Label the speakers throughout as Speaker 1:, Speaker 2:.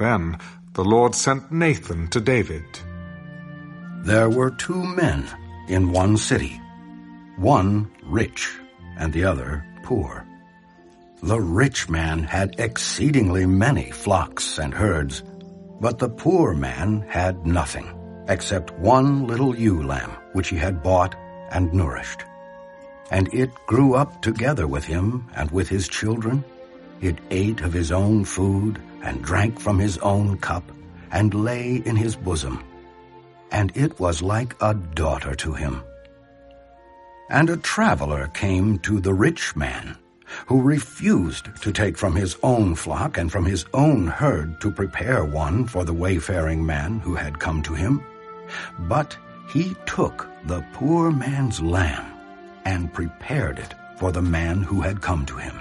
Speaker 1: Then the Lord sent Nathan to David.
Speaker 2: There were two men in one city, one rich and the other poor. The rich man had exceedingly many flocks and herds, but the poor man had nothing except one little ewe lamb which he had bought and nourished. And it grew up together with him and with his children. It ate of his own food and drank from his own cup and lay in his bosom. And it was like a daughter to him. And a traveler came to the rich man who refused to take from his own flock and from his own herd to prepare one for the wayfaring man who had come to him. But he took the poor man's lamb and prepared it for the man who had come to him.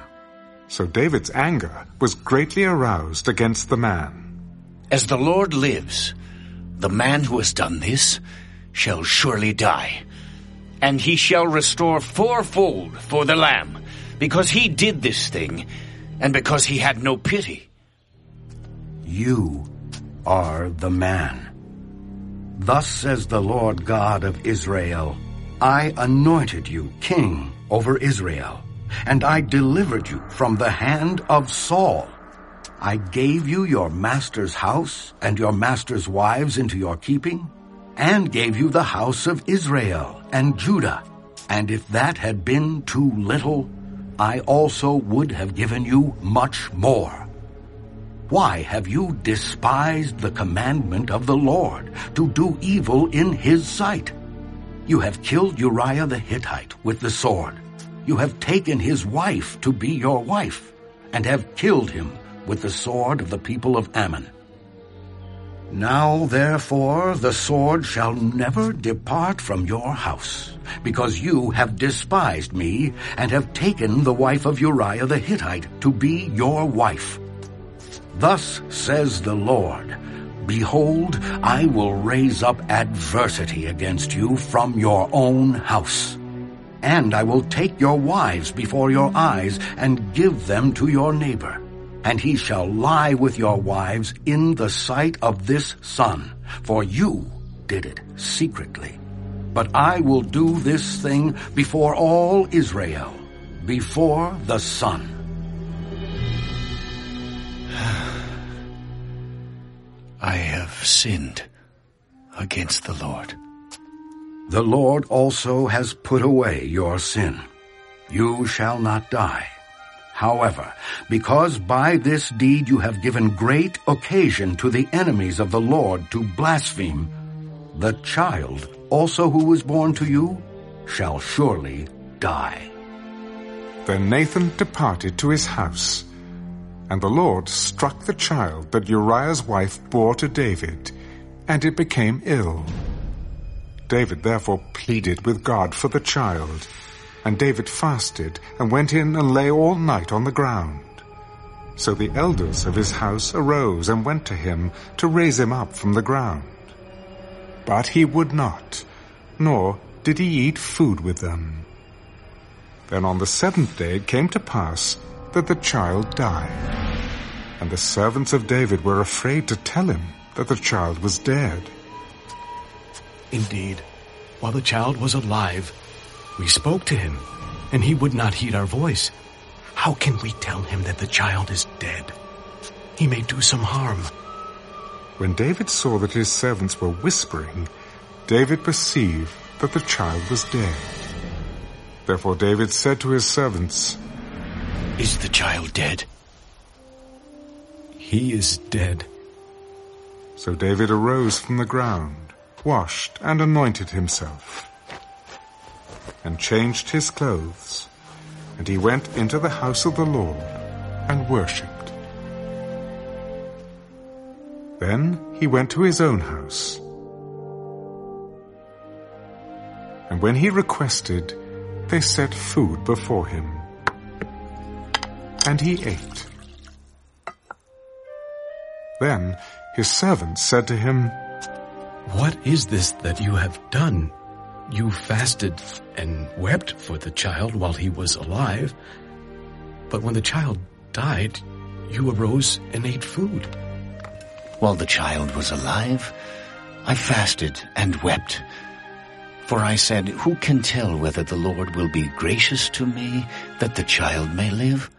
Speaker 1: So David's anger was greatly aroused against the man.
Speaker 3: As the Lord lives, the man who has done this shall surely die, and he shall restore fourfold for the lamb because he did this thing, and because he had no pity.
Speaker 2: You are the man. Thus says the Lord God of Israel, I anointed you king over Israel, and I delivered you from the hand of Saul. I gave you your master's house and your master's wives into your keeping, and gave you the house of Israel and Judah. And if that had been too little, I also would have given you much more. Why have you despised the commandment of the Lord to do evil in his sight? You have killed Uriah the Hittite with the sword. You have taken his wife to be your wife, and have killed him with the sword of the people of Ammon. Now therefore the sword shall never depart from your house, because you have despised me, and have taken the wife of Uriah the Hittite to be your wife. Thus says the Lord, Behold, I will raise up adversity against you from your own house. And I will take your wives before your eyes, and give them to your neighbor and he shall lie with your wives in the sight of this sun, for you did it secretly. But I will do this thing before all Israel, before the sun.
Speaker 3: I have sinned against the Lord.
Speaker 2: The Lord also has put away your sin. You shall not die. However, because by this deed you have given great occasion to the enemies of the Lord to blaspheme, the child also who was born to you shall surely die.
Speaker 1: Then Nathan departed to his house, and the Lord struck the child that Uriah's wife bore to David, and it became ill. David therefore pleaded with God for the child, and David fasted and went in and lay all night on the ground. So the elders of his house arose and went to him to raise him up from the ground. But he would not, nor did he eat food with them. Then on the seventh day it came to pass that the child died. And the servants of David were afraid to tell him that the child was dead.
Speaker 4: Indeed, while the child was alive, we spoke to him, and he would not heed our voice. How can we tell him that the child is dead? He may do some harm.
Speaker 1: When David saw that his servants were whispering, David perceived that the child was dead. Therefore David said to his servants,
Speaker 3: Is the child dead?
Speaker 4: He is dead.
Speaker 1: So David arose from the ground, washed, and anointed himself and changed his clothes, and he went into the house of the Lord and worshipped. Then he went to his own house. And when he requested, they set food before him. And he ate. Then his servants said to him,
Speaker 4: What is this that you have done? You fasted and wept for the child while he was alive, but when the child died, you arose and ate food.
Speaker 3: While the child was alive, I fasted and wept. For I said, Who can tell whether the Lord will be gracious to me that the child may live?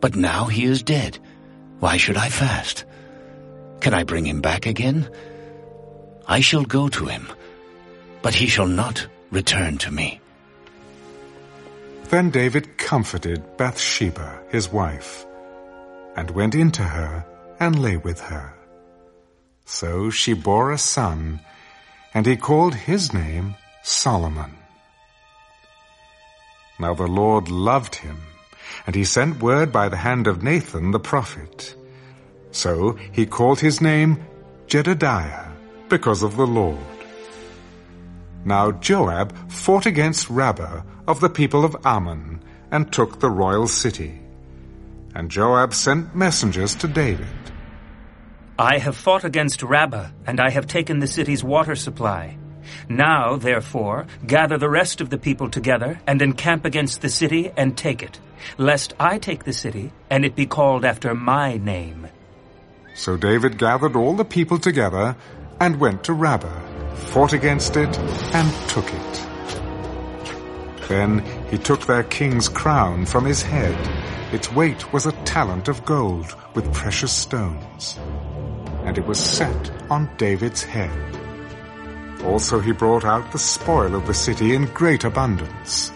Speaker 3: But now he is dead. Why should I fast? Can I bring him back again? I shall go to him, but he shall not return to me.
Speaker 1: Then David comforted Bathsheba, his wife, and went into her and lay with her. So she bore a son, and he called his name Solomon. Now the Lord loved him, and he sent word by the hand of Nathan the prophet. So he called his name Jedediah, because of the Lord. Now Joab fought against Rabbah of the people of Ammon, and took the royal city. And Joab sent messengers to David.
Speaker 5: I have fought against Rabbah, and I have taken the city's water supply. Now, therefore, gather the rest of the people together, and encamp against the city, and take it, lest I take the city, and it be called after my name.
Speaker 1: So David gathered all the people together, and went to Rabbah, fought against it, and took it. Then he took their king's crown from his head. Its weight was a talent of gold with precious stones and it was set on David's head. Also he brought out the spoil of the city in great abundance,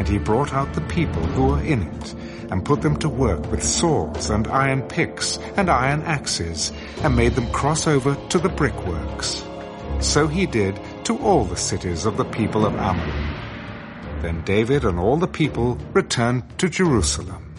Speaker 1: and he brought out the people who were in it, and put them to work with swords and iron picks and iron axes, and made them cross over to the brickworks. So he did to all the cities of the people of Ammon. Then David and all the people returned to Jerusalem.